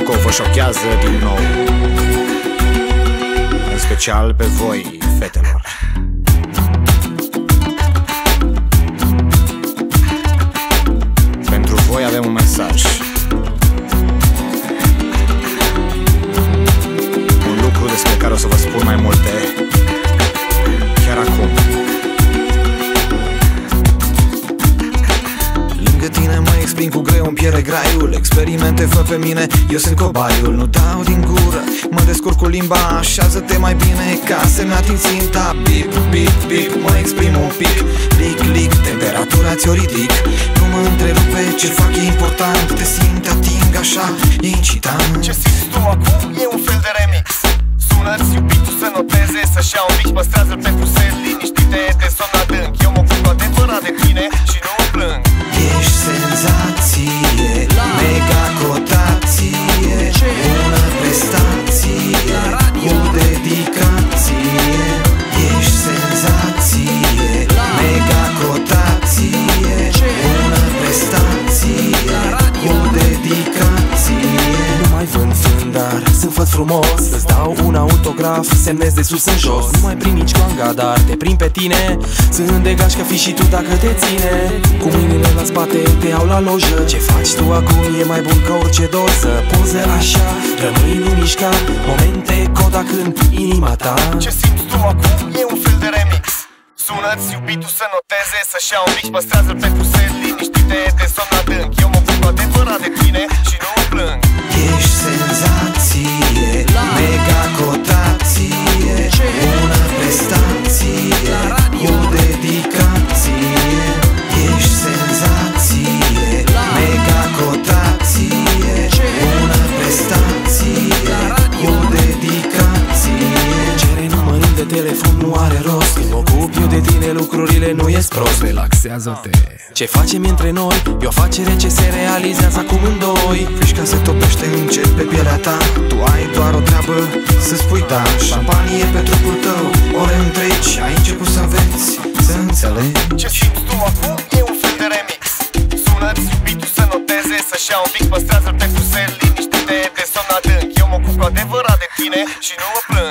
Rocco vă șochează din nou. În special pe voi, fetelor. Exprim cu greu, îmi pierde graiul. Experimente fă pe mine, eu sunt cobaiul. Nu dau din gură, mă descurc cu limba Așează-te mai bine ca să-mi ating ținta. Bip, bip, bip, mă exprim un pic. Lic, lic, temperatura ți-o ridic. Nu mă întrerupe, ce fac e important. Te simt, ating așa, e incitant. Ce simți tu acum e un fel de remix. Sună-ți iubitul să noteze Să-și ia un mix, păstrează-l pentru sel Liniștite de somn adânc. Eu mă ocup cu adevărat de tine și nu îmi plâng precisar de ti. Sunt făt frumos. Îți dau un autograf, semnez de sus în jos. Nu mai prind nici coanga, dar te prind pe tine. Sunt de gaș că fi și tu dacă te ține. Cu mâinile la spate te iau la lojă. Ce faci tu acum? E mai bun ca orice doză Poze așa, rămâi nu mișca Momente coda când inima ta. Ce simți tu acum? E un fel de remix. Sună-ți iubitul să noteze Să-și ia un mix, păstrează-l pentru sel Liniștite de somn adânc. Eu mă ocup cu adevărat de tine telefon nu are rost. Când mă ocup eu de tine lucrurile nu ies prost. Relaxează-te. Ce facem între noi? E o afacere ce se realizează acum în doi. Frișca se topește încet pe pielea ta. Tu ai doar o treabă să spui da. Șampanie pe trupul tău, ore întregi Ai început să înveți, să înțelegi. Ce simți tu acum e un fel de remix. Sună-ți iubitul să noteze Să-și ia un mix, păstrează-l pentru sel Liniștite de somn adânc. Eu mă ocup cu adevărat de tine și nu mă plâng